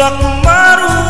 waktu maru.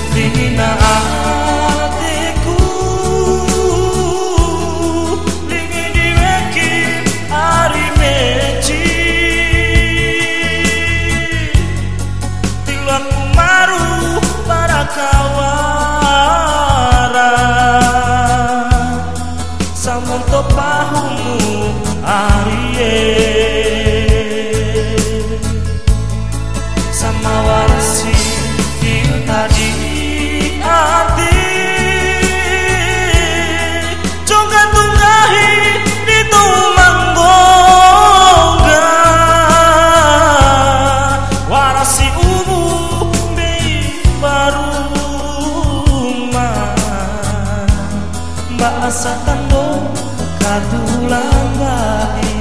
සිහින ආ asatando kadulan bae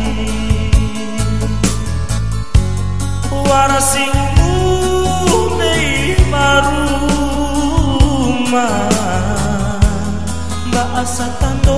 warasing umune maruma ba asatando